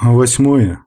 Восьмое.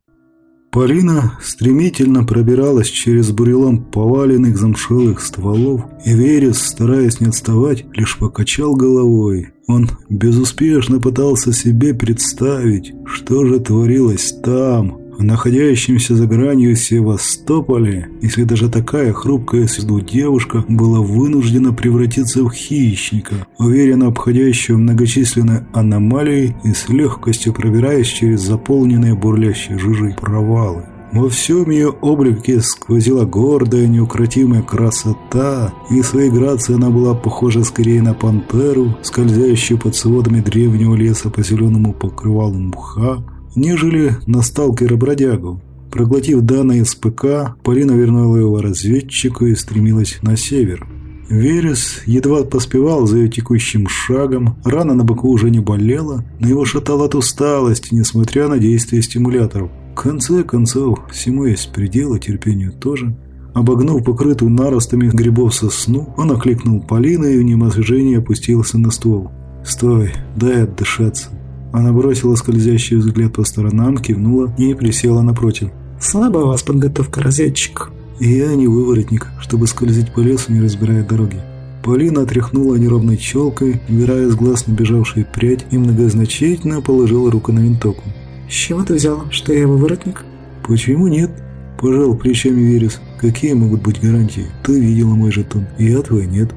Полина стремительно пробиралась через бурелом поваленных замшелых стволов, и Верес, стараясь не отставать, лишь покачал головой. Он безуспешно пытался себе представить, что же творилось там, в находящемся за гранью Севастополе, если даже такая хрупкая с девушка была вынуждена превратиться в хищника, уверенно обходящего многочисленные аномалии и с легкостью пробираясь через заполненные бурлящие жижи провалы. Во всем ее облике сквозила гордая, неукротимая красота, и своей грацией она была похожа скорее на пантеру, скользящую под сводами древнего леса по зеленому покрывалу мха, нежели на сталкера-бродягу. Проглотив данные СПК, Полина вернула его разведчику и стремилась на север. Верес едва поспевал за ее текущим шагом, рана на боку уже не болела, но его шатало от усталости, несмотря на действие стимуляторов. В конце концов, всему есть предел, и терпению тоже. Обогнув покрытую наростами грибов сосну, он окликнул Полину и в неможении опустился на ствол. «Стой, дай отдышаться». Она бросила скользящий взгляд по сторонам, кивнула и присела напротив. «Слабая у вас подготовка, разведчик». «Я не выворотник, чтобы скользить по лесу, не разбирая дороги». Полина отряхнула неровной челкой, убирая с глаз набежавшую прядь и многозначительно положила руку на винтовку. «С чего ты взял, что я выворотник?» «Почему нет?» Пожал плечами Верес. «Какие могут быть гарантии? Ты видела мой жетон, я твой нет».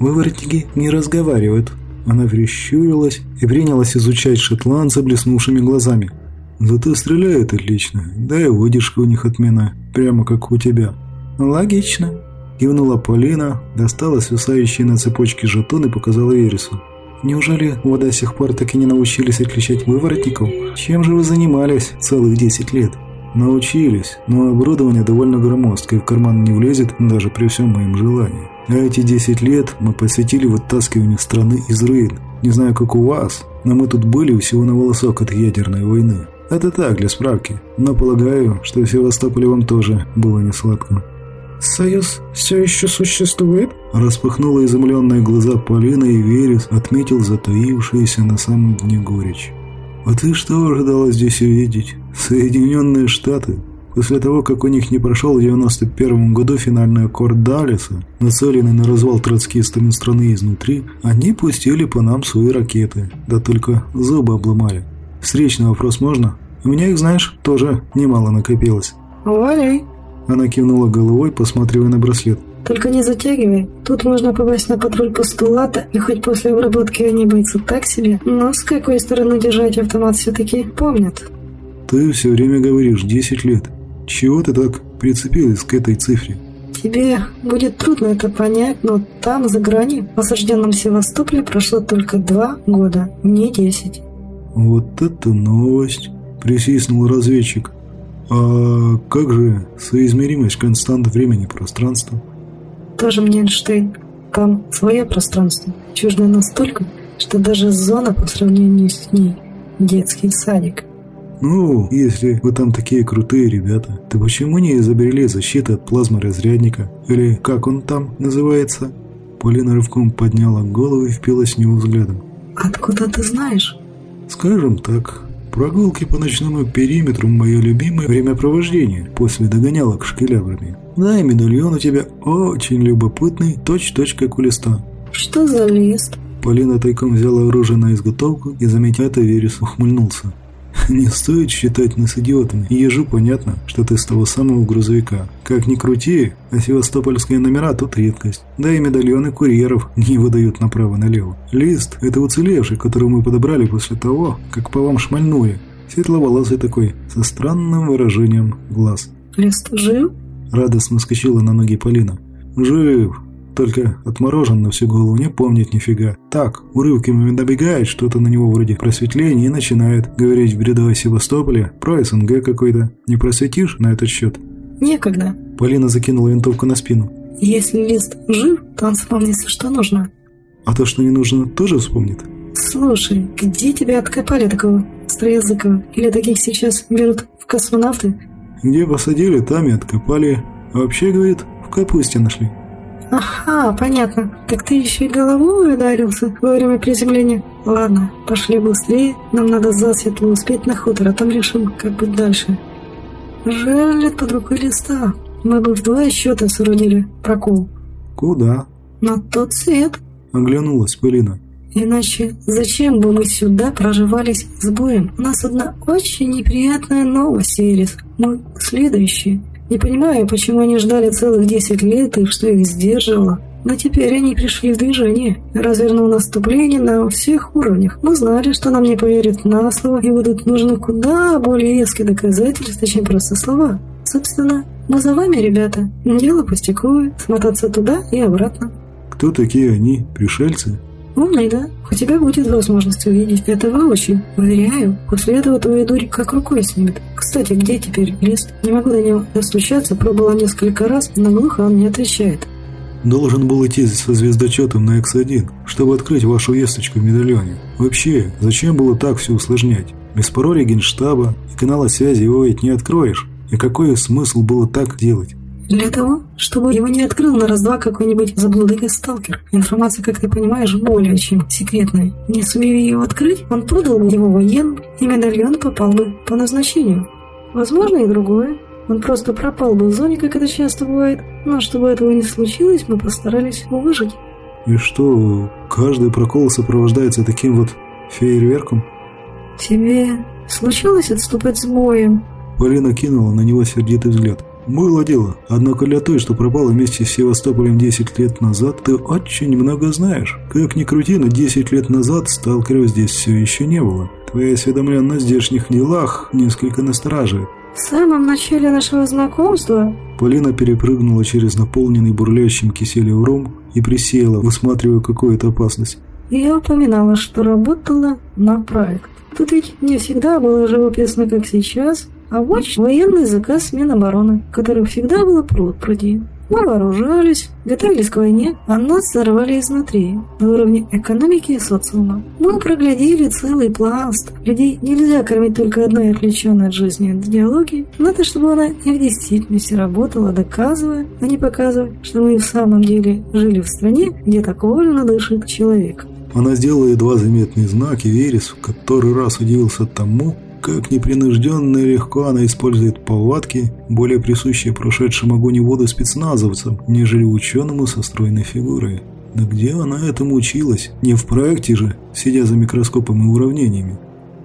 «Выворотники не разговаривают», она прищурилась и принялась изучать шотландца блеснувшими глазами. «Зато стреляют отлично, да и выдержка у них отмена, прямо как у тебя». «Логично», – кивнула Полина, достала свисающие на цепочке жетон и показала Вересу. «Неужели вы до сих пор так и не научились отличать выворотников? Чем же вы занимались целых десять лет?» Научились, но оборудование довольно громоздкое, в карман не влезет даже при всем моем желании. А эти 10 лет мы посвятили вытаскиванию страны из руин. Не знаю, как у вас, но мы тут были всего на волосок от ядерной войны. Это так, для справки. Но полагаю, что в Севастополе вам тоже было не сладко. «Союз все еще существует?» Распахнула изумленные глаза Полина и Верес отметил затаившуюся на самом дне горечь. «А ты что ожидала здесь увидеть? Соединенные Штаты?» После того, как у них не прошел в 91 году финальный аккорд Даллеса, нацеленный на развал троцкистами страны изнутри, они пустили по нам свои ракеты, да только зубы обломали. Встречный вопрос можно? У меня их, знаешь, тоже немало накопилось. «Валяй!» Она кивнула головой, посматривая на браслет. Только не затягивай. Тут можно попасть на патруль постулата, и хоть после обработки они бойцы так себе, но с какой стороны держать автомат все-таки помнят. Ты все время говоришь 10 лет. Чего ты так прицепилась к этой цифре? Тебе будет трудно это понять, но там, за грани, в осажденном Севастополе прошло только два года, не десять. Вот это новость, присвистнул разведчик. А как же соизмеримость констант времени пространства? Тоже мне Эйнштейн. Там свое пространство, чуждое настолько, что даже зона по сравнению с ней – детский садик. Ну, если вы там такие крутые ребята, то почему не изобрели защиту от плазмы-разрядника? Или как он там называется? Полина рывком подняла голову и впилась в него взглядом. Откуда ты знаешь? Скажем так, прогулки по ночному периметру – мое любимое времяпровождение после догонялок шкелябрами. Да, и медальон у тебя очень любопытный, точь-точь как у листа. Что за лист? Полина тайком взяла оружие на изготовку и, заметя это, Верес ухмыльнулся. Не стоит считать нас идиотами. Ежу понятно, что ты с того самого грузовика. Как ни крути, а севастопольские номера тут редкость. Да и медальоны курьеров не выдают направо-налево. Лист – это уцелевший, который мы подобрали после того, как по вам шмальнули. Светловолосый такой, со странным выражением глаз. «Лист жив?» Радостно вскочила на ноги Полина. «Жив. Только отморожен на всю голову, не помнит нифига. Так, урывками добегает что-то на него вроде просветления и начинает говорить в бредовой Севастополе про СНГ какой-то. Не просветишь на этот счет? Некогда. Полина закинула винтовку на спину. Если лист жив, то он вспомнит что нужно. А то, что не нужно, тоже вспомнит? Слушай, где тебя откопали такого остроязыкого? Или таких сейчас берут в космонавты? Где посадили, там и откопали. А вообще, говорит, в капусте нашли. Ага, понятно. Так ты еще и головой ударился во время приземления. Ладно, пошли быстрее. Нам надо засветло успеть на хутор, а там решим, как быть дальше. Жаль, нет под рукой листа. Мы бы в два счета соорудили прокол. Куда? На тот свет. Оглянулась Полина. Иначе зачем бы мы сюда проживались с боем? У нас одна очень неприятная новость, Эрис. Мы следующие. Не понимаю, почему они ждали целых 10 лет и что их сдерживало. Но теперь они пришли в движение, развернул наступление на всех уровнях. Мы знали, что нам не поверят на слово и будут нужны куда более веские доказательства, чем просто слова. Собственно, мы за вами, ребята. Дело пустяковое, смотаться туда и обратно. Кто такие они? Пришельцы? Умный, да? У тебя будет возможность увидеть это воочию. Уверяю, после этого твою дурь как рукой снимет. Кстати, где теперь лист? Не могу до него достучаться, пробовала несколько раз, но глухо он не отвечает. Должен был идти со звездочетом на X1, чтобы открыть вашу весточку в медальоне. Вообще, зачем было так все усложнять? Без пароля генштаба и канала связи его ведь не откроешь. И какой смысл было так делать? Для того, чтобы его не открыл на раз-два какой-нибудь заблудыгий сталкер. Информация, как ты понимаешь, более чем секретная. Не сумея ее открыть, он продал бы его военным, и медальон попал бы по назначению. Возможно и другое. Он просто пропал бы в зоне, как это часто бывает. Но чтобы этого не случилось, мы постарались его выжить. И что, каждый прокол сопровождается таким вот фейерверком? Тебе случалось отступать с боем? Полина кинула на него сердитый взгляд. Было дело. Однако для той, что пропала вместе с Севастополем 10 лет назад, ты очень много знаешь. Как ни крути, но 10 лет назад сталкеров здесь все еще не было. Твоя осведомленность в здешних делах несколько настораживает. В самом начале нашего знакомства Полина перепрыгнула через наполненный бурлящим киселем ром и присела, высматривая какую-то опасность. я упоминала, что работала на проект. Тут ведь не всегда было живописно, как сейчас, а вот военный заказ Минобороны, который всегда было пруд пруди. Мы вооружались, готовились к войне, а нас сорвали изнутри, на уровне экономики и социума. Мы проглядели целый пласт. Людей нельзя кормить только одной отвлеченной от жизни идеологией. Надо, чтобы она и в действительности работала, доказывая, а не показывая, что мы в самом деле жили в стране, где так вольно дышит человек. Она сделала едва заметный знак, и Верес в который раз удивился тому, как непринужденно и легко она использует повадки, более присущие прошедшим огонь и воду спецназовцам, нежели ученому со стройной фигурой. Да где она этому училась? Не в проекте же, сидя за микроскопом и уравнениями.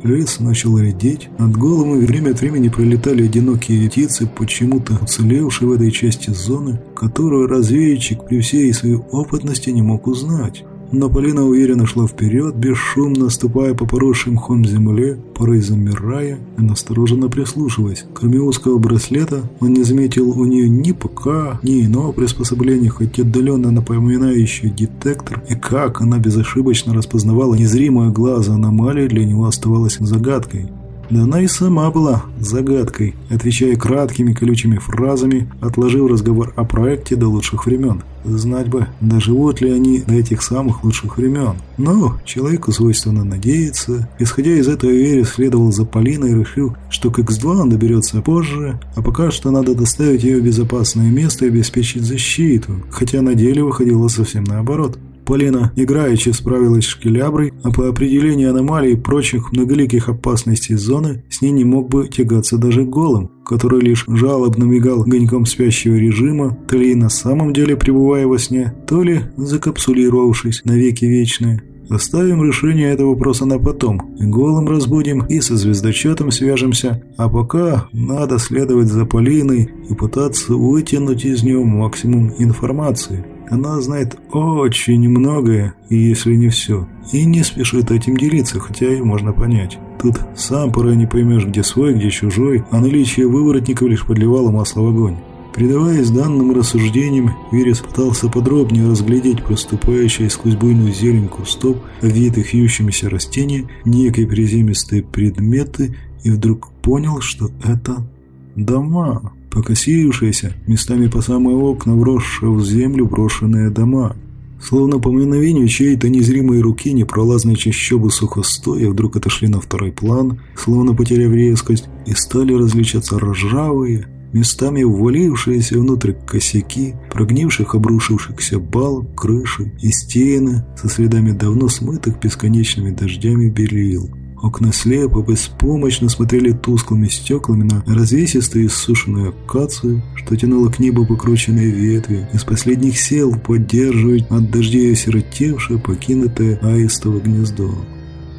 Лес начал редеть, над головами время от времени пролетали одинокие птицы, почему-то уцелевшие в этой части зоны, которую разведчик при всей своей опытности не мог узнать. Но Полина уверенно шла вперед, бесшумно ступая по поросшим мхом земле, порой замирая и настороженно прислушиваясь. Кроме узкого браслета, он не заметил у нее ни ПК, ни иного приспособления, хоть отдаленно напоминающий детектор, и как она безошибочно распознавала незримое глаза аномалии, для него оставалось загадкой. Да она и сама была загадкой, отвечая краткими колючими фразами, отложив разговор о проекте до лучших времен. Знать бы, доживут ли они до этих самых лучших времен. Но человеку свойственно надеяться. Исходя из этого, Вере следовал за Полиной, решил, что к X2 он доберется позже, а пока что надо доставить ее в безопасное место и обеспечить защиту, хотя на деле выходило совсем наоборот. Полина играючи справилась с шкеляброй, а по определению аномалий и прочих многоликих опасностей зоны с ней не мог бы тягаться даже голым, который лишь жалобно мигал гоньком спящего режима, то ли на самом деле пребывая во сне, то ли закапсулировавшись навеки вечные. Оставим решение этого вопроса на потом. Голым разбудим и со звездочетом свяжемся. А пока надо следовать за Полиной и пытаться вытянуть из нее максимум информации. Она знает очень многое, если не все, и не спешит этим делиться, хотя и можно понять. Тут сам порой не поймешь, где свой, где чужой, а наличие выворотников лишь подливало масло в огонь. Предаваясь данным рассуждениям, Верес пытался подробнее разглядеть проступающие сквозь буйную зелень кустов, овитых вьющимися растения, некие приземистые предметы, и вдруг понял, что это дома покосившиеся, местами по самые окна, вросшие в землю брошенные дома. Словно по мгновению чьей-то незримой руки непролазные чащобы сухостоя вдруг отошли на второй план, словно потеряв резкость, и стали различаться ржавые, местами ввалившиеся внутрь косяки, прогнивших обрушившихся балок, крыши и стены со следами давно смытых бесконечными дождями белил. Окна слепо, беспомощно смотрели тусклыми стеклами на развесистую иссушенную акацию, что тянуло к небу покрученные ветви, из последних сил поддерживать от дождей осиротевшее, покинутое аистово гнездо.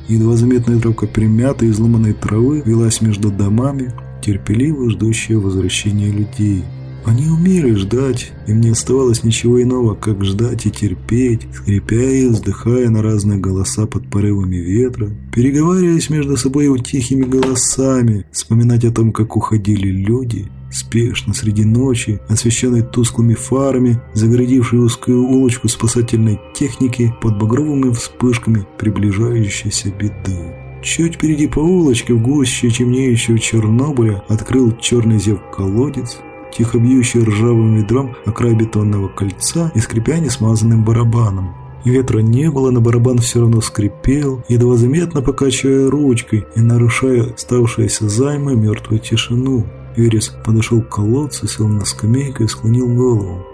Едва заметная тропка примятой изломанной травы велась между домами, терпеливо ждущая возвращения людей. Они умели ждать, им не оставалось ничего иного, как ждать и терпеть, скрипя и вздыхая на разные голоса под порывами ветра, переговариваясь между собой тихими голосами, вспоминать о том, как уходили люди, спешно среди ночи, освещенной тусклыми фарами, загородившей узкую улочку спасательной техники под багровыми вспышками приближающейся беды. Чуть впереди по улочке в гуще темнеющего Чернобыля открыл черный зев колодец, тихо бьющий ржавым ведром о край бетонного кольца и скрипя несмазанным барабаном. Ветра не было, но барабан все равно скрипел, едва заметно покачивая ручкой и нарушая ставшуюся займой мертвую тишину. Верес подошел к колодцу, сел на скамейку и склонил голову.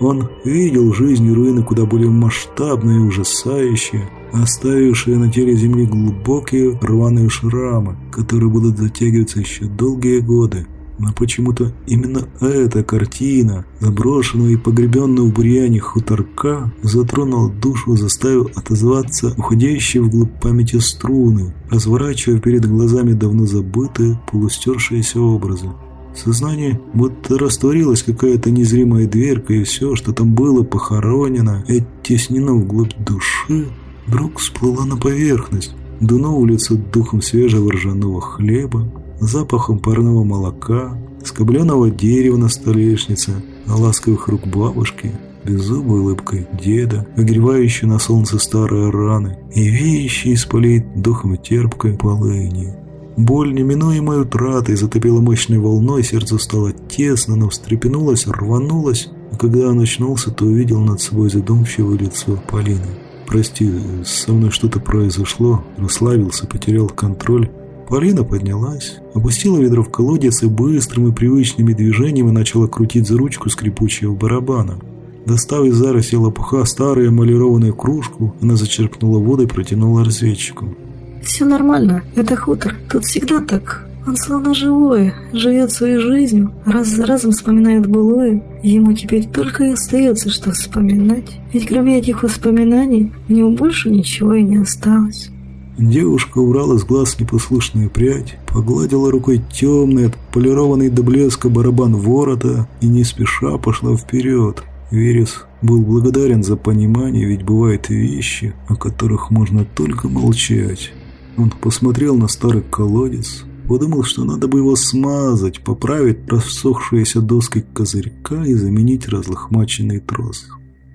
Он видел жизнь и руины куда более масштабные и ужасающие, оставившие на теле земли глубокие рваные шрамы, которые будут затягиваться еще долгие годы. Но почему-то именно эта картина, заброшенного и погребенного в бурьяне хуторка, затронула душу, заставив отозваться уходящие вглубь памяти струны, разворачивая перед глазами давно забытые, полустершиеся образы. Сознание будто растворилась какая-то незримая дверка, и все, что там было похоронено и оттеснено вглубь души, вдруг всплыло на поверхность, дунуло лицо духом свежего ржаного хлеба, запахом парного молока, скобленного дерева на столешнице, ласковых рук бабушки, беззубой улыбкой деда, огревающей на солнце старые раны и веющей из полей духом терпкой полыни. Боль неминуемой утраты затопила мощной волной, сердце стало тесно, но встрепенулось, рванулось, а когда он очнулся, то увидел над собой задумчивое лицо Полины. «Прости, со мной что-то произошло», расслабился, потерял контроль, Полина поднялась, опустила ведро в колодец и быстрыми привычными движениями начала крутить за ручку скрипучего барабана. Достав из зароси лопуха старую эмалированную кружку, она зачерпнула воду и протянула разведчику. «Все нормально, это хутор, тут всегда так. Он словно живой, живет своей жизнью, раз за разом вспоминает былое. Ему теперь только и остается, что вспоминать. Ведь кроме этих воспоминаний, у него больше ничего и не осталось». Девушка убрала с глаз непослушную прядь, погладила рукой темный, отполированный до блеска барабан ворота и не спеша пошла вперед. Верес был благодарен за понимание, ведь бывают вещи, о которых можно только молчать. Он посмотрел на старый колодец, подумал, что надо бы его смазать, поправить рассохшиеся доски козырька и заменить разлохмаченный трос.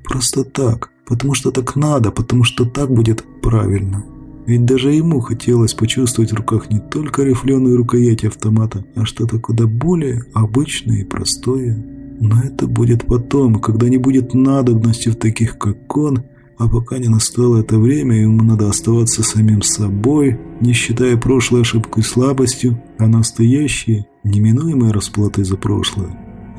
Просто так, потому что так надо, потому что так будет правильно. Ведь даже ему хотелось почувствовать в руках не только рифленую рукоять автомата, а что-то куда более обычное и простое. Но это будет потом, когда не будет надобности в таких, как он, а пока не настало это время, ему надо оставаться самим собой, не считая прошлой ошибкой слабостью, а настоящей, неминуемой расплатой за прошлое.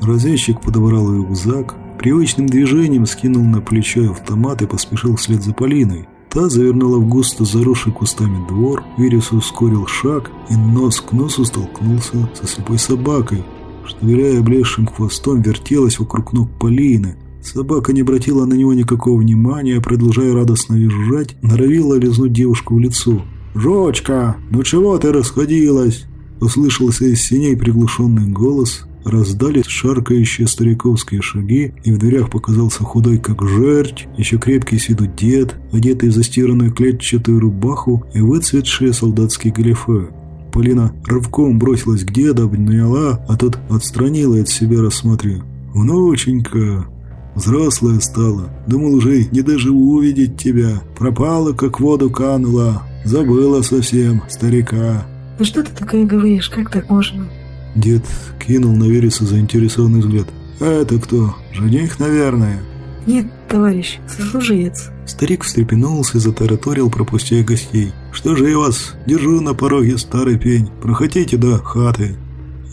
Разведчик подобрал рюкзак, привычным движением скинул на плечо автомат и поспешил вслед за Полиной. Та завернула в густо заросший кустами двор, Вирус ускорил шаг и нос к носу столкнулся со слепой собакой, что, виляя облезшим хвостом, вертелась вокруг ног Полины. Собака не обратила на него никакого внимания, продолжая радостно визжать, норовила лизнуть девушку в лицо. «Жочка, ну чего ты расходилась?» Услышался из синей приглушенный голос, Раздались шаркающие стариковские шаги, и в дверях показался худой как жерть, еще крепкий с дед, одетый в застиранную клетчатую рубаху и выцветшие солдатские галифе. Полина рывком бросилась к деду, обняла, а тот отстранила от себя, рассматривая. «Внученька, взрослая стала, думал уже не доживу увидеть тебя, пропала, как воду канула, забыла совсем старика». «Ну что ты такое говоришь, как так можно?» Дед кинул на Вереса заинтересованный взгляд. «А это кто? Жених, наверное?» «Нет, товарищ, сослуживец». Старик встрепенулся и затараторил, пропустя гостей. «Что же я вас? Держу на пороге старый пень. Проходите до хаты».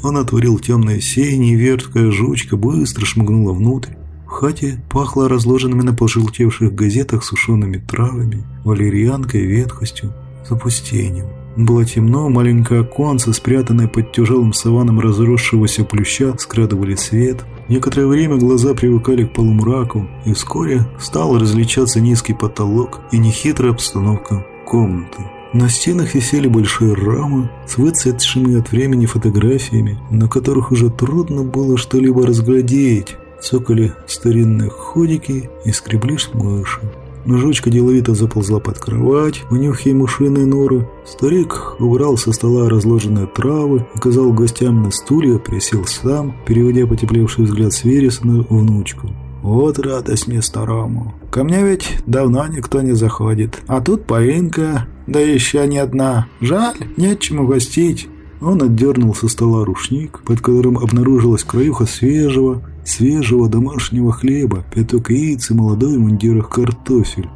Он отворил темное синее, верткая жучка быстро шмыгнула внутрь. В хате пахло разложенными на пожелтевших газетах сушеными травами, валерьянкой, ветхостью, запустением. Было темно, маленькое оконце, спрятанное под тяжелым саваном разросшегося плюща, скрадывали свет. Некоторое время глаза привыкали к полумраку, и вскоре стал различаться низкий потолок и нехитрая обстановка комнаты. На стенах висели большие рамы с выцветшими от времени фотографиями, на которых уже трудно было что-либо разглядеть. Цокали старинные ходики и скреблись мыши. Жучка деловито заползла под кровать, унюхая мышиные норы. Старик убрал со стола разложенные травы, указал гостям на стулья, присел сам, переводя потеплевший взгляд с Вереса на внучку. «Вот радость мне старому. Ко мне ведь давно никто не заходит. А тут Полинка, да еще не одна. Жаль, нечему гостить». Он отдернул со стола рушник, под которым обнаружилась краюха свежего, свежего домашнего хлеба, пяток яиц и молодой в мундирах картофель.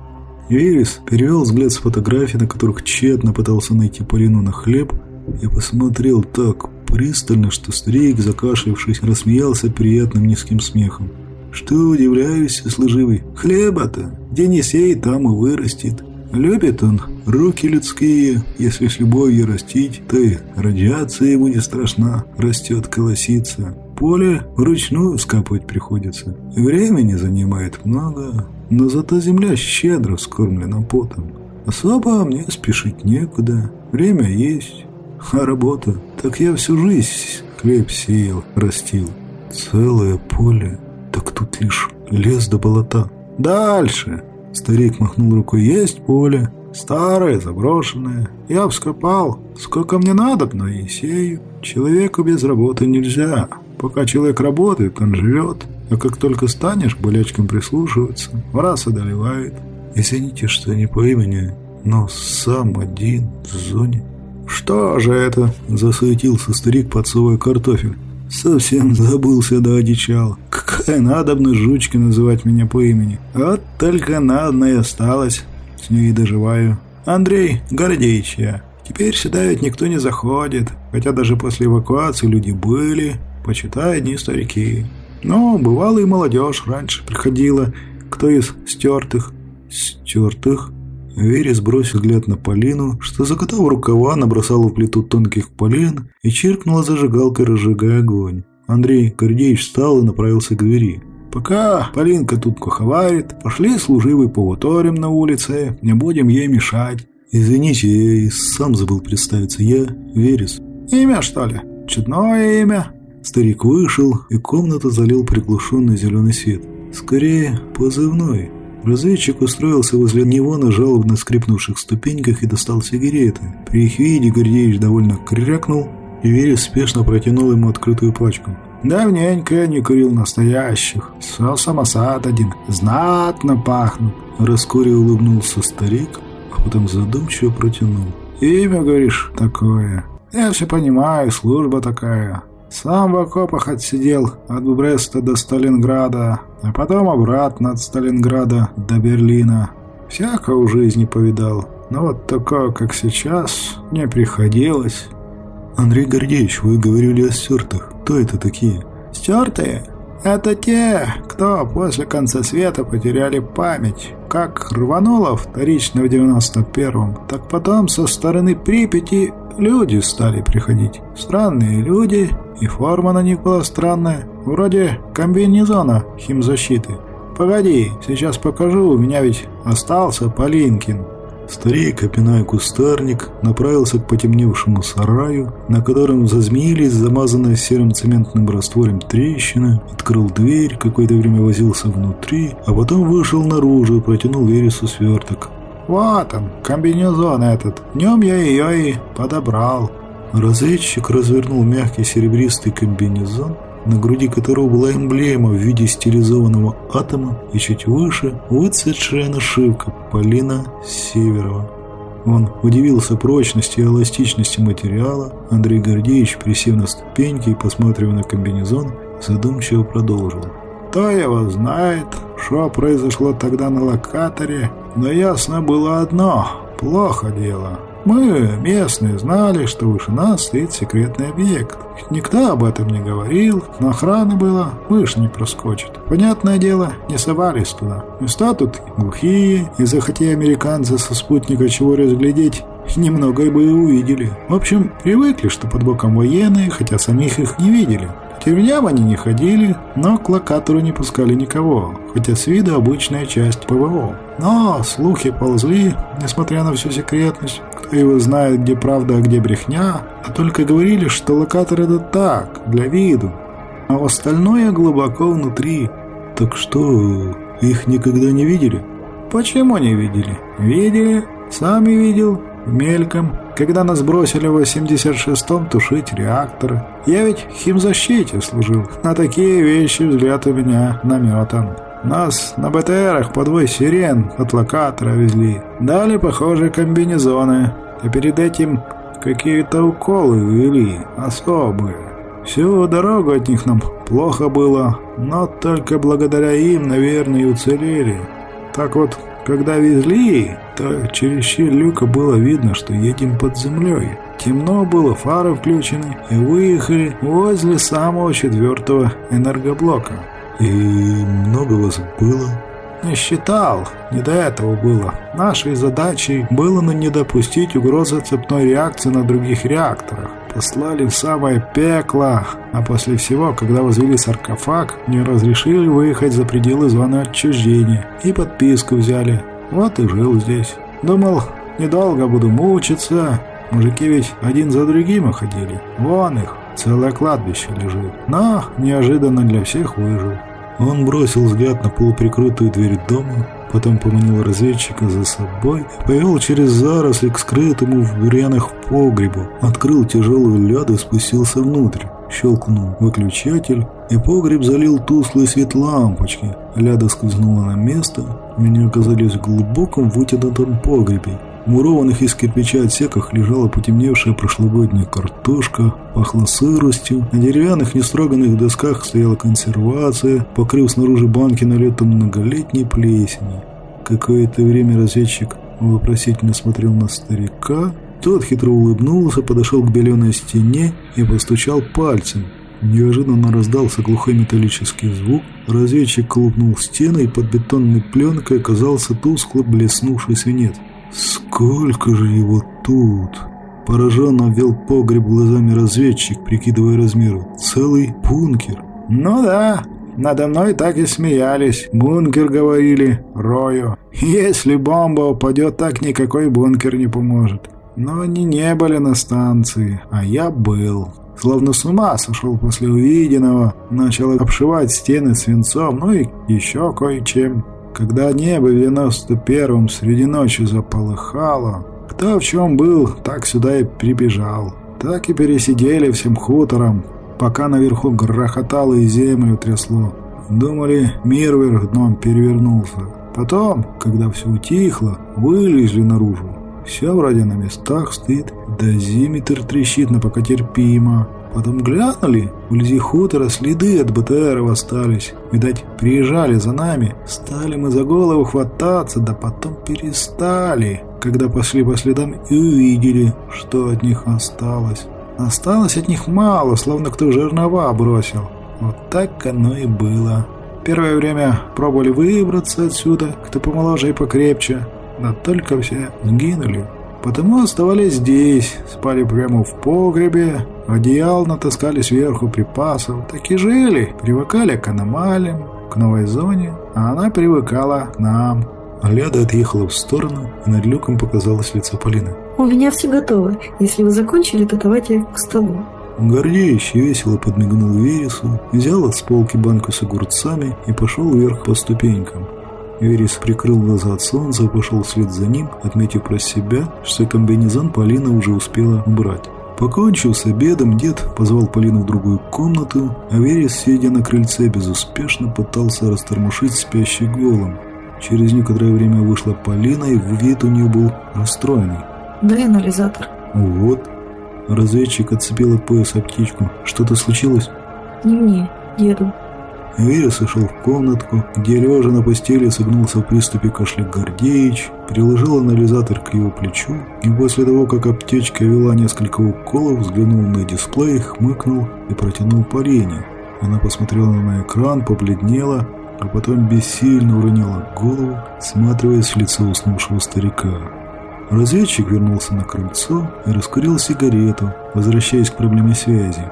Верес перевел взгляд с фотографий, на которых тщетно пытался найти Полину на хлеб, и посмотрел так пристально, что старик, закашлявшись, рассмеялся приятным низким смехом. «Что удивляешься, служивый? Хлеба-то, где не сей, там и вырастет. Любит он руки людские, если с любовью растить, то и радиация ему не страшна, растет, колосится. Поле вручную скапывать приходится. Времени занимает много, но зато земля щедро вскормлена потом. Особо мне спешить некуда, время есть, а работа, так я всю жизнь хлеб сеял, растил. Целое поле, так тут лишь лес до болота. Дальше! Старик махнул рукой. «Есть поле, старое, заброшенное. Я вскопал. Сколько мне надо, но и сею. Человеку без работы нельзя. Пока человек работает, он живет. А как только станешь к болячкам прислушиваться, раз одолевает. Извините, что не по имени, но сам один в зоне». «Что же это?» – засуетился старик, подсовывая картофель. Совсем забылся да одичал. Какая надобность жучки называть меня по имени. Вот только на одной осталось. С ней и доживаю. Андрей Гордеич я. Теперь сюда ведь никто не заходит. Хотя даже после эвакуации люди были. Почитай одни старики. Но бывало и молодежь раньше приходила. Кто из стертых? Стертых? Верес бросил взгляд на Полину, что, закатав рукава, набросала в плиту тонких полен и чиркнула зажигалкой, разжигая огонь. Андрей Гордеевич встал и направился к двери. «Пока Полинка тут куховарит, пошли служивый повуторим на улице, не будем ей мешать». «Извините, я и сам забыл представиться. Я Верес». «Имя, что ли? Чудное имя?» Старик вышел, и комнату залил приглушенный зеленый свет. «Скорее, позывной». Разведчик устроился возле него на жалобно скрипнувших ступеньках и достал сигареты. При их виде Гордеевич довольно крякнул, и Верес спешно протянул ему открытую пачку. «Давненько я не курил настоящих. Все самосад один. Знатно пахнут». Раскуря улыбнулся старик, а потом задумчиво протянул. «Имя, говоришь, такое. Я все понимаю, служба такая. Сам в окопах отсидел от Бреста до Сталинграда, а потом обратно от Сталинграда до Берлина. Всяко в жизни повидал, но вот такое, как сейчас, не приходилось. Андрей Гордеевич, вы говорили о стертых. Кто это такие? Стертые? Это те, кто после конца света потеряли память. Как рвануло вторично в 91-м, так потом со стороны Припяти люди стали приходить. Странные люди, и форма на них была странная, вроде комбинезона химзащиты. Погоди, сейчас покажу, у меня ведь остался Полинкин. Старик, опиная кустарник, направился к потемневшему сараю, на котором зазмеились замазанные серым цементным раствором трещины, открыл дверь, какое-то время возился внутри, а потом вышел наружу и протянул Вересу сверток. «Вот он, комбинезон этот, в нем я ее и подобрал». Разведчик развернул мягкий серебристый комбинезон, на груди которого была эмблема в виде стилизованного атома и чуть выше выцветшая нашивка Полина Северова. Он удивился прочности и эластичности материала. Андрей Гордеевич, присев на ступеньки и посматривая на комбинезон, задумчиво продолжил. Кто его знает, что произошло тогда на локаторе, но ясно было одно – плохо дело. Мы, местные, знали, что выше нас стоит секретный объект. Никто об этом не говорил, но охрана была, выше не проскочит. Понятное дело, не совались туда. Места тут глухие, и захоти американцы со спутника чего разглядеть, немного бы и увидели. В общем, привыкли, что под боком военные, хотя самих их не видели. К тюрьмям они не ходили, но к локатору не пускали никого, хотя с виду обычная часть ПВО. Но слухи ползли, несмотря на всю секретность. Кто его знает, где правда, а где брехня. А только говорили, что локатор это так, для виду. А остальное глубоко внутри. Так что, их никогда не видели? Почему не видели? Видели, сами видел, мельком, когда нас бросили в 86-м тушить реакторы. Я ведь в химзащите служил. На такие вещи взгляд у меня наметан. Нас на БТРах по двое сирен от локатора везли. Дали похожие комбинезоны. А перед этим какие-то уколы ввели, особые. Всю дорогу от них нам плохо было, но только благодаря им, наверное, и уцелели. Так вот, когда везли, то через щель люка было видно, что едем под землей. Темно было, фары включены, и выехали возле самого четвертого энергоблока. И много вас было? Не считал, не до этого было. Нашей задачей было на не допустить угрозы цепной реакции на других реакторах. Послали в самое пекло, а после всего, когда возвели саркофаг, не разрешили выехать за пределы зоны отчуждения и подписку взяли. Вот и жил здесь. Думал, недолго буду мучиться. Мужики ведь один за другим уходили. Вон их, целое кладбище лежит. Но неожиданно для всех выжил. Он бросил взгляд на полуприкрытую дверь дома, потом поманил разведчика за собой повел через заросли к скрытому в бурьянах погребу, открыл тяжелую ляду и спустился внутрь. Щелкнул выключатель, и погреб залил тусклый свет лампочки. Ляда скользнула на место, меня оказались в глубоком вытянутом погребе. Мурованных из кирпича отсеках лежала потемневшая прошлогодняя картошка, пахло сыростью, на деревянных нестроганных досках стояла консервация, покрыв снаружи банки налетом многолетней плесени. Какое-то время разведчик вопросительно смотрел на старика, тот хитро улыбнулся, подошел к беленой стене и постучал пальцем. Неожиданно раздался глухой металлический звук, разведчик клупнул стены, и под бетонной пленкой оказался тускло блеснувший свинец. «Сколько же его тут?» Пораженно ввел погреб глазами разведчик, прикидывая размеры. «Целый бункер!» «Ну да, надо мной так и смеялись. Бункер, говорили, рою. Если бомба упадет, так никакой бункер не поможет. Но они не были на станции, а я был. Словно с ума сошел после увиденного, начал обшивать стены свинцом, ну и еще кое-чем. Когда небо в 91-м среди ночи заполыхало, кто в чем был, так сюда и прибежал. Так и пересидели всем хутором, пока наверху грохотало и землю трясло. Думали, мир вверх дном перевернулся. Потом, когда все утихло, вылезли наружу. Все вроде на местах стоит, дозиметр трещит, но пока терпимо. Потом глянули, вблизи хутора следы от БТРов остались. Видать, приезжали за нами. Стали мы за голову хвататься, да потом перестали. Когда пошли по следам и увидели, что от них осталось. Осталось от них мало, словно кто жернова бросил. Вот так оно и было. Первое время пробовали выбраться отсюда, кто помоложе и покрепче. Да только все сгинули. Потому оставались здесь, спали прямо в погребе, одеял натаскали сверху припасов, так и жили, привыкали к аномалиям, к новой зоне, а она привыкала к нам. Ляда отъехала в сторону, и над люком показалось лицо Полины. «У меня все готово. Если вы закончили, то давайте к столу». Гордеющий весело подмигнул Вересу, взял с полки банку с огурцами и пошел вверх по ступенькам. Верес прикрыл глаза от солнца и пошел вслед за ним, отметив про себя, что комбинезон Полина уже успела убрать. Покончив с обедом, дед позвал Полину в другую комнату, а Верес, сидя на крыльце, безуспешно пытался растормошить спящий голым. Через некоторое время вышла Полина, и вид у нее был расстроенный. «Дай анализатор». «Вот». Разведчик отцепил от пояса аптечку. «Что-то случилось?» «Не мне, деду». Верес ушел в комнатку, где, лежа на постели, согнулся в приступе кашля Гордеич, приложил анализатор к его плечу и после того, как аптечка вела несколько уколов, взглянул на дисплей, хмыкнул и протянул Полине. Она посмотрела на экран, побледнела, а потом бессильно уронила голову, сматриваясь в лицо уснувшего старика. Разведчик вернулся на крыльцо и раскурил сигарету, возвращаясь к проблеме связи.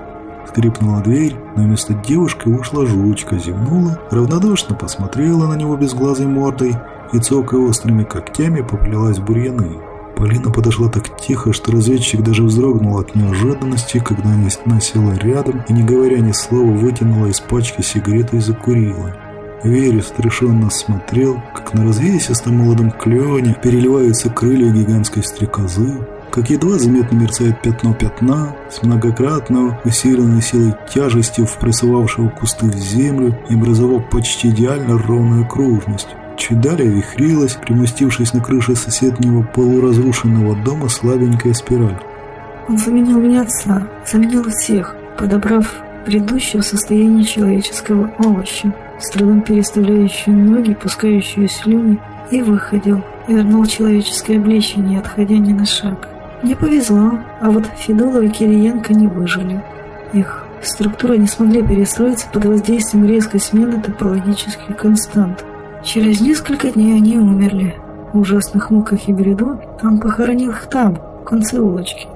Скрипнула дверь, но вместо девушки вышла жучка, зевнула, равнодушно посмотрела на него безглазой мордой и, цокая острыми когтями, поплелась в бурьяны. Полина подошла так тихо, что разведчик даже вздрогнул от неожиданности, когда она села рядом и, не говоря ни слова, вытянула из пачки сигарету и закурила. Верес отрешенно смотрел, как на развесистом молодом клене переливаются крылья гигантской стрекозы, как едва заметно мерцает пятно пятна с многократно усиленной силой тяжести впрессовавшего кусты в землю и образовав почти идеально ровную окружность. Чуть вихрилась, примостившись на крыше соседнего полуразрушенного дома, слабенькая спираль. Он заменил мне отца, заменил всех, подобрав предыдущее состояние человеческого овоща, с трудом переставляющую ноги, пускающую слюни, и выходил, вернул человеческое обличение, отходя ни на шаг. Не повезло, а вот Федулов и Кириенко не выжили. Их структуры не смогли перестроиться под воздействием резкой смены топологических констант. Через несколько дней они умерли. В ужасных муках и бреду он похоронил их там, в конце улочки.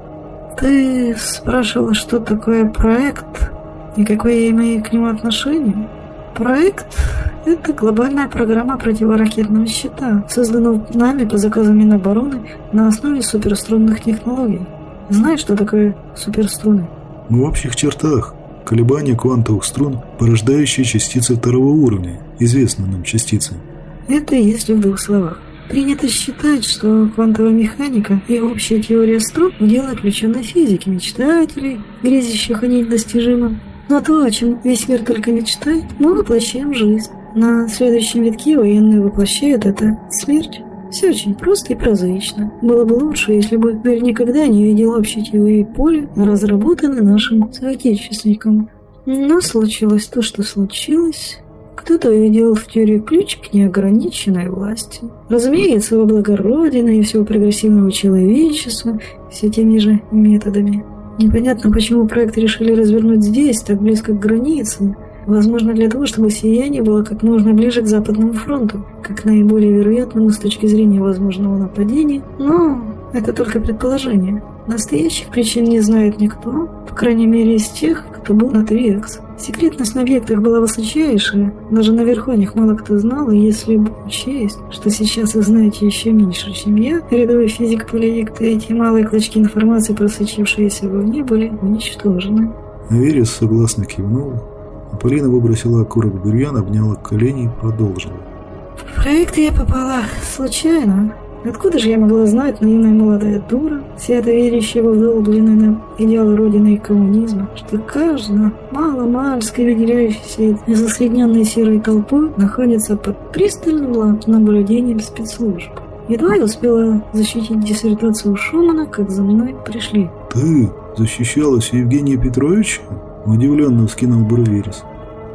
Ты спрашивала, что такое проект и какое я имею к нему отношение? Проект – это глобальная программа противоракетного щита, созданная нами по заказу Минобороны на основе суперструнных технологий. Знаешь, что такое суперструны? В общих чертах. Колебания квантовых струн, порождающие частицы второго уровня, известные нам частицы. Это если в двух словах. Принято считать, что квантовая механика и общая теория струн – дело отвлеченной физики, мечтателей, грезящих о недостижимом, но то, о чем весь мир только мечтает, мы воплощаем жизнь. На следующем витке военные воплощают это смерть. Все очень просто и прозаично. Было бы лучше, если бы мир никогда не видел общей теории поля, разработанной нашим соотечественникам. Но случилось то, что случилось. Кто-то увидел в теории ключ к неограниченной власти. Разумеется, во благо Родины и всего прогрессивного человечества, все теми же методами. Непонятно, почему проект решили развернуть здесь, так близко к границе. Возможно, для того, чтобы сияние было как можно ближе к Западному фронту, как наиболее вероятному с точки зрения возможного нападения. Но это только предположение. Настоящих причин не знает никто, по крайней мере из тех, кто был на 3 Секретность на объектах была высочайшая, даже наверху о них мало кто знал, и если бы учесть, что сейчас вы знаете еще меньше, чем я, рядовой физик полиикта, эти малые клочки информации, просочившиеся вовне, были уничтожены. Верес согласно кивнул, а Полина выбросила окурок бурьян, обняла колени и продолжила. В проект я попала случайно. Откуда же я могла знать, наивная молодая дура, свято верящая во вдолбленный нам идеал Родины и коммунизма, что каждая мало-мальски выделяющаяся из осредненной серой толпой находится под пристальным наблюдением спецслужб. Едва я успела защитить диссертацию Шумана, как за мной пришли. «Ты защищалась Евгения Петровича?» Удивленно вскинул Бурверис.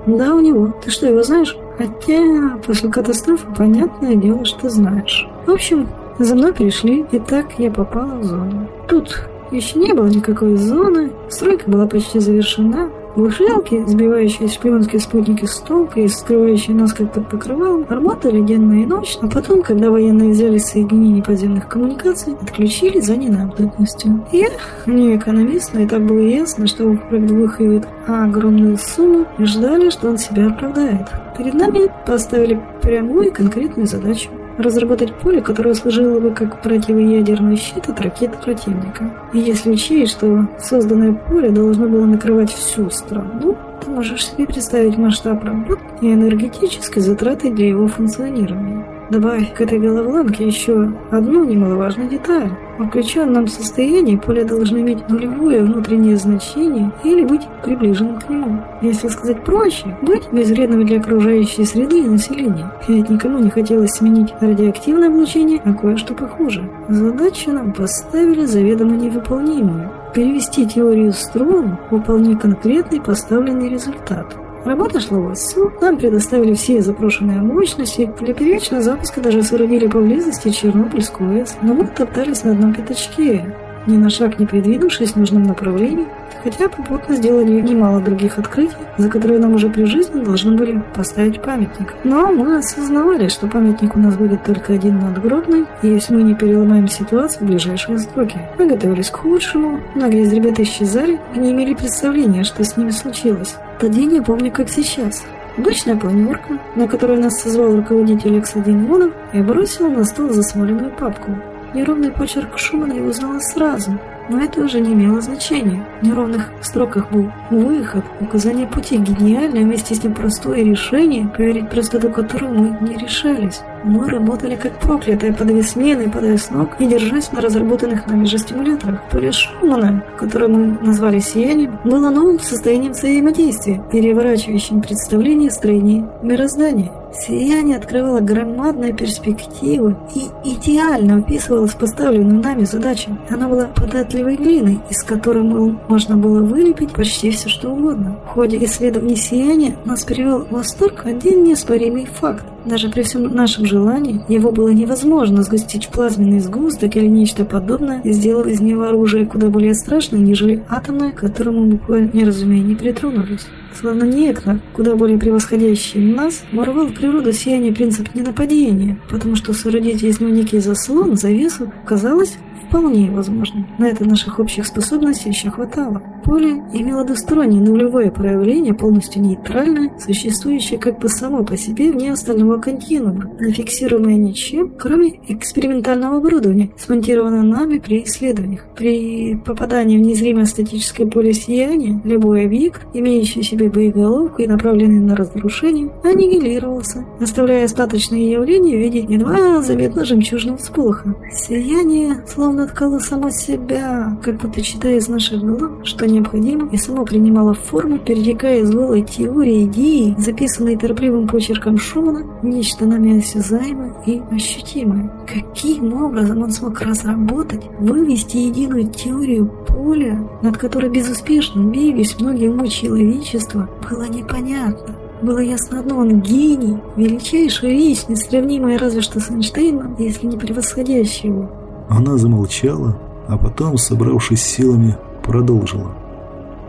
«Да, у него. Ты что, его знаешь?» Хотя после катастрофы понятное дело, что знаешь. В общем, за мной пришли, и так я попала в зону. Тут еще не было никакой зоны, стройка была почти завершена, Глушилки, сбивающие шпионские спутники с толка и скрывающие нас как под покрывалом, работали денно и ночь, а потом, когда военные взяли соединение подземных коммуникаций, отключили за ненадобностью. Я не экономист, но и так было ясно, что проект выховет огромную сумму и ждали, что он себя оправдает. Перед нами поставили прямую и конкретную задачу разработать поле, которое служило бы как противоядерный щит от ракет противника. И если учесть, что созданное поле должно было накрывать всю страну, ты можешь себе представить масштаб работ и энергетической затраты для его функционирования. Добавь к этой головоломке еще одну немаловажную деталь. В включенном состоянии поле должно иметь нулевое внутреннее значение или быть приближенным к нему. Если сказать проще, быть безвредным для окружающей среды и населения. Ведь никому не хотелось сменить радиоактивное облучение на кое-что похуже. Задачу нам поставили заведомо невыполнимую. Перевести теорию струн в вполне конкретный поставленный результат. Работа шла вовсю, нам предоставили все запрошенные мощности, для первичного запуска даже соорудили поблизости Чернобыльскую АЭС, но мы топтались на одном пятачке ни на шаг не придвинувшись в нужном направлении, хотя попутно сделали немало других открытий, за которые нам уже при жизни должны были поставить памятник. Но мы осознавали, что памятник у нас будет только один надгробный, и если мы не переломаем ситуацию в ближайшие сроки. Мы готовились к худшему, многие из ребят исчезали и не имели представления, что с ними случилось. Тот день я помню как сейчас. Обычная планерка, на которую нас созвал руководитель X1 Монов и бросил на стол засмоленную папку. Неровный почерк Шумана я узнала сразу, но это уже не имело значения. В неровных строках был выход, указание пути, гениальное, вместе с ним простое решение, поверить простоту которого мы не решались. Мы работали как проклятые по две смены, по с ног и держась на разработанных нами же стимуляторах. Поле Шумана, которое мы назвали сиянием, было новым состоянием взаимодействия, переворачивающим представление строения мироздания. Сияние открывало громадные перспективы и идеально вписывалось в поставленную нами задачу. Она была податливой глиной, из которой можно было вылепить почти все что угодно. В ходе исследования сияния нас привел в восторг один неоспоримый факт. Даже при всем нашем желании его было невозможно сгустить в плазменный сгусток или нечто подобное и сделать из него оружие куда более страшное, нежели атомное, к которому не разумея не притронулись. Словно некто, куда более превосходящий нас, воровал в природу сияние принцип ненападения, потому что соорудить из него некий заслон, завесу, казалось вполне возможно. На это наших общих способностей еще хватало. Поле имело двустороннее нулевое проявление, полностью нейтральное, существующее как бы само по себе вне остального континуума, не фиксируемое ничем, кроме экспериментального оборудования, смонтированного нами при исследованиях. При попадании в незримое статическое поле сияния, любой объект, имеющий в себе боеголовку и направленный на разрушение, аннигилировался, оставляя остаточные явления в виде едва заметно жемчужного всполоха. Сияние словно ткало само себя, как будто читая из наших голов, что необходимо, и само принимало форму, перетекая из голой теории идеи, записанной торопливым почерком Шумана, нечто нами осязаемое и ощутимое. Каким образом он смог разработать, вывести единую теорию поля, над которой безуспешно бились многие умы человечества, было непонятно. Было ясно одно, он гений, величайшая вещь, несравнимая разве что с Эйнштейном, если не превосходящий его. Она замолчала, а потом, собравшись силами, продолжила.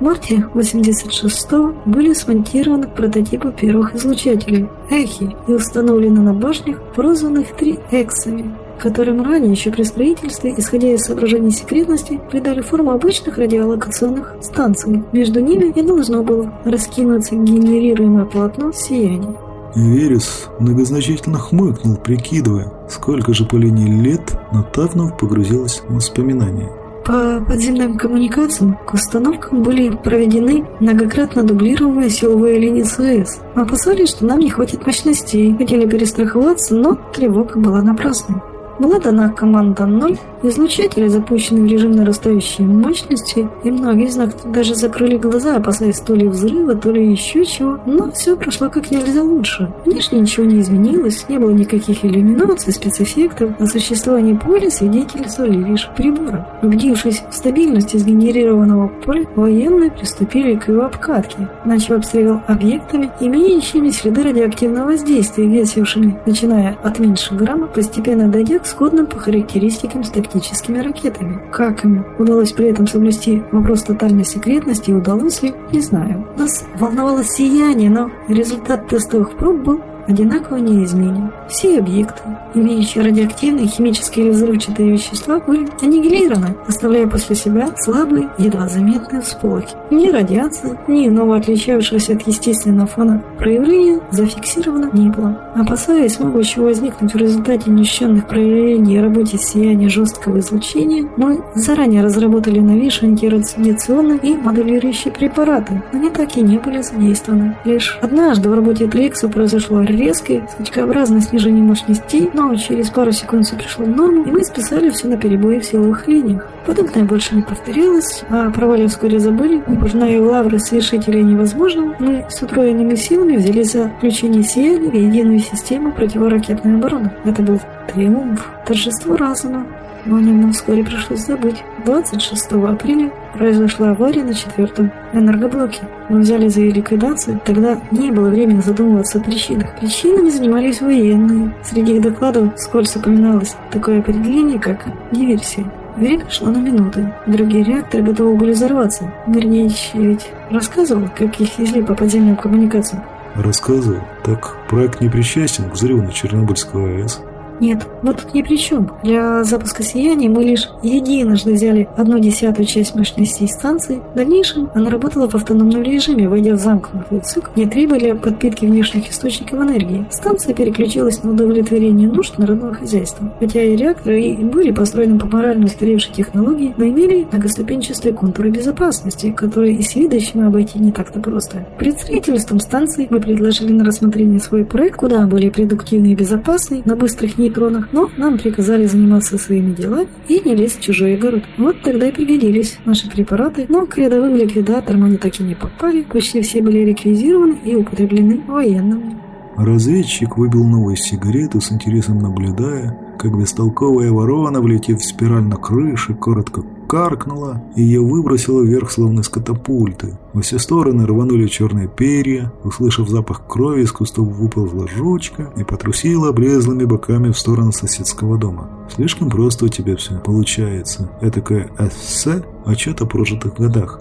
В марте 86-го были смонтированы прототипы первых излучателей «Эхи» и установлены на башнях, прозванных «Три Эксами», которым ранее еще при строительстве, исходя из соображений секретности, придали форму обычных радиолокационных станций. Между ними и должно было раскинуться генерируемое полотно сияния. Верес многозначительно хмыкнул, прикидывая, сколько же по линии лет Натавнов погрузилась в воспоминания. По подземным коммуникациям к установкам были проведены многократно дублируемые силовые линии СС. Мы опасались, что нам не хватит мощностей, хотели перестраховаться, но тревога была напрасной. Была дана команда 0, излучатели запущены в режим нарастающей мощности, и многие из нас даже закрыли глаза, опасаясь то ли взрыва, то ли еще чего, но все прошло как нельзя лучше. Внешне ничего не изменилось, не было никаких иллюминаций, спецэффектов, о существовании поля свидетельствовали лишь приборы. Убедившись в стабильности сгенерированного поля, военные приступили к его обкатке, начав обстрел объектами, имеющими следы радиоактивного воздействия, весившими, начиная от меньше грамма, постепенно дойдя к сходным по характеристикам с тактическими ракетами. Как им удалось при этом соблюсти вопрос тотальной секретности и удалось ли, не знаю. Нас волновало сияние, но результат тестовых проб был одинаково неизменен. Все объекты, имеющие радиоактивные, химические или взрывчатые вещества, были аннигилированы, оставляя после себя слабые, едва заметные всполохи. Ни радиации, ни иного отличавшегося от естественного фона проявления зафиксировано не было. Опасаясь могущего возникнуть в результате несчетных проявлений и работе сияния жесткого излучения, мы заранее разработали новейшие антирадиационные и моделирующие препараты, но они так и не были задействованы. Лишь однажды в работе Трикса произошло резкое, скачкообразное снижение мощностей, но через пару секунд все пришло в норму, и мы списали все на перебои в силовых линиях. Подобное больше не повторилось, а провале вскоре забыли, пожиная лавры совершителей невозможного, мы с утроенными силами взялись за включение сияния в единую систему противоракетной обороны. Это был триумф, торжество разума. Но о нем нам вскоре пришлось забыть. 26 апреля произошла авария на четвертом энергоблоке. Мы взяли за ее ликвидацию, тогда не было времени задумываться о причинах. Причинами занимались военные. Среди их докладов вскользь упоминалось такое определение, как диверсия. Время шло на минуты. Другие реакторы готовы были взорваться. Горнеич ведь рассказывал, как их везли по подземным коммуникациям. Рассказывал. Так проект не причастен к взрыву на Чернобыльского АЭС. Нет, мы тут ни при чем. Для запуска сияния мы лишь единожды взяли одну десятую часть мощностей станции. В дальнейшем она работала в автономном режиме, войдя в замкнутый цикл, не требовали подпитки внешних источников энергии. Станция переключилась на удовлетворение нужд народного хозяйства. Хотя и реакторы и были построены по морально устаревшей технологии, но имели многоступенчатые контуры безопасности, которые и с обойти не так-то просто. Перед строительством станции мы предложили на рассмотрение свой проект, куда более продуктивный и безопасный, на быстрых не нейтронах, но нам приказали заниматься своими делами и не лезть в чужой огород. Вот тогда и пригодились наши препараты, но к рядовым ликвидаторам они так и не попали. Почти все были реквизированы и употреблены военными. Разведчик выбил новую сигарету с интересом наблюдая, как бестолковая ворона, влетев в спираль на крыше, коротко каркнула, и ее выбросило вверх, словно с катапульты. Во все стороны рванули черные перья, услышав запах крови, из кустов выползла жучка и потрусила облезлыми боками в сторону соседского дома. Слишком просто у тебя все получается. Этакое эссе отчет о прожитых годах.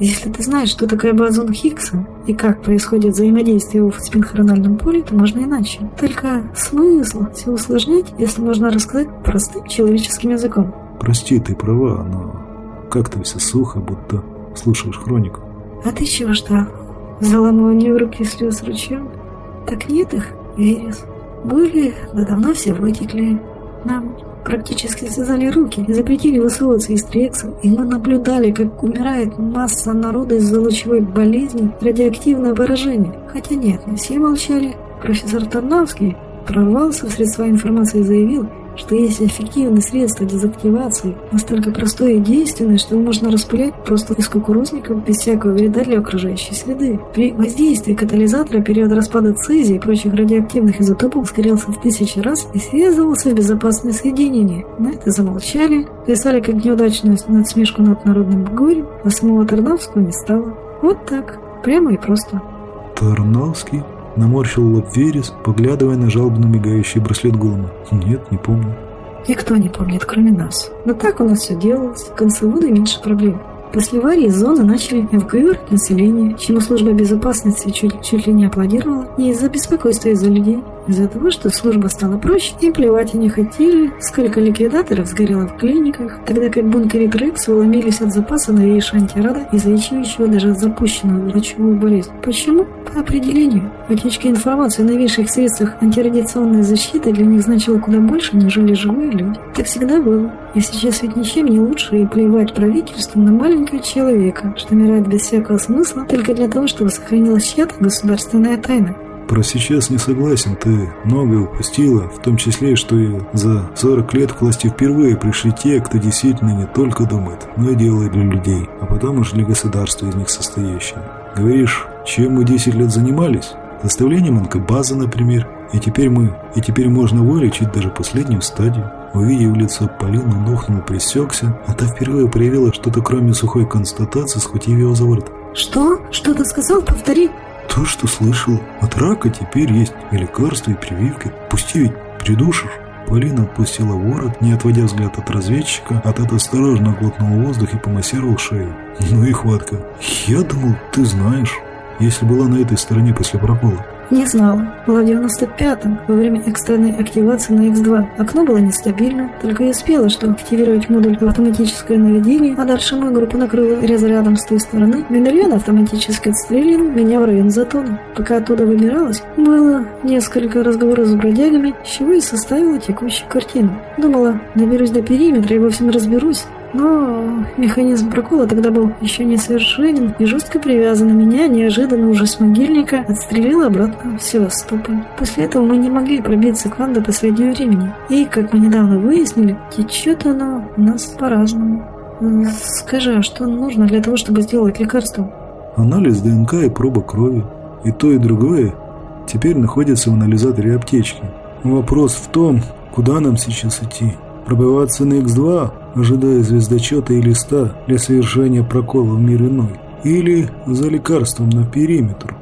Если ты знаешь, что такое бозон Хиггса и как происходит взаимодействие его в спинхрональном поле, то можно иначе. Только смысл все усложнять, если можно рассказать простым человеческим языком. Прости, ты права, но как-то все сухо, будто слушаешь хронику. А ты чего ждал? Заламывание в руки слез ручьем? Так нет их, Верес. Были, да давно все вытекли. Нам практически связали руки запретили высовываться из трекса, и мы наблюдали, как умирает масса народа из-за лучевой болезни, радиоактивное поражение. Хотя нет, не все молчали. Профессор Тарнавский прорвался в средства информации и заявил, что есть эффективное средство дезактивации, настолько простое и действенное, что можно распылять просто из кукурузников без всякого вреда для окружающей среды. При воздействии катализатора период распада цезия и прочих радиоактивных изотопов ускорялся в тысячи раз и связывался в безопасное соединение. На это замолчали, писали как неудачную надсмешку над народным горем, а самого Тарнавского не стало. Вот так, прямо и просто. Тарнавский? Наморщил лоб Верес, поглядывая на жалобно мигающий браслет Голума. «Нет, не помню». «Никто не помнит, кроме нас. Но так у нас все делалось. Концеводы меньше проблем. После аварии зоны начали эвакуировать население, чему служба безопасности чуть, чуть ли не аплодировала, не из-за беспокойства из-за людей, из-за того, что служба стала проще, и плевать они хотели, сколько ликвидаторов сгорело в клиниках, тогда как бункеры Трекс выломились от запаса новейшего антирада, излечивающего даже запущенную лучевую болезнь. Почему? По определению. Утечка информации о новейших средствах антирадиационной защиты для них значила куда больше, нежели живые люди. Так всегда было. И сейчас ведь ничем не лучше и плевать правительству на маленького человека, что умирает без всякого смысла только для того, чтобы сохранилась чья-то государственная тайна. Про сейчас не согласен, ты многое упустила, в том числе что и за 40 лет к власти впервые пришли те, кто действительно не только думает, но и делает для людей, а потом уж для государства из них состоящее. Говоришь, чем мы 10 лет занимались? Составлением онкобазы, например. И теперь мы, и теперь можно вылечить даже последнюю стадию. Увидев лицо Полины, нухнул, пресекся, а та впервые проявила что-то кроме сухой констатации, схватив его за ворот. «Что? Что ты сказал? Повтори!» То, что слышал. От рака теперь есть и лекарства, и прививки. Пусти ведь придушишь. Полина отпустила ворот, не отводя взгляд от разведчика, а тот осторожно глотнул воздух и помассировал шею. Ну и хватка. Я думал, ты знаешь, если была на этой стороне после прокола. Не знала. Была в 95-м, во время экстренной активации на X2. Окно было нестабильно, только я успела, что активировать модуль автоматическое наведение, а дальше мою группу накрыло разрядом с той стороны. Медальон автоматически отстрелил меня в район затона. Пока оттуда выбиралась, было несколько разговоров с бродягами, с чего и составила текущую картину. Думала, доберусь до периметра и во всем разберусь, но механизм прокола тогда был еще не совершенен и жестко привязан на меня, неожиданно уже с могильника отстрелил обратно в Севастополь. После этого мы не могли пробиться к вам до последнего времени. И, как мы недавно выяснили, течет оно у нас по-разному. Скажи, а что нужно для того, чтобы сделать лекарство? Анализ ДНК и проба крови. И то, и другое теперь находится в анализаторе аптечки. Вопрос в том, куда нам сейчас идти. Пробиваться на X2, ожидая звездочета и листа для совершения прокола в мир иной? Или за лекарством на периметр?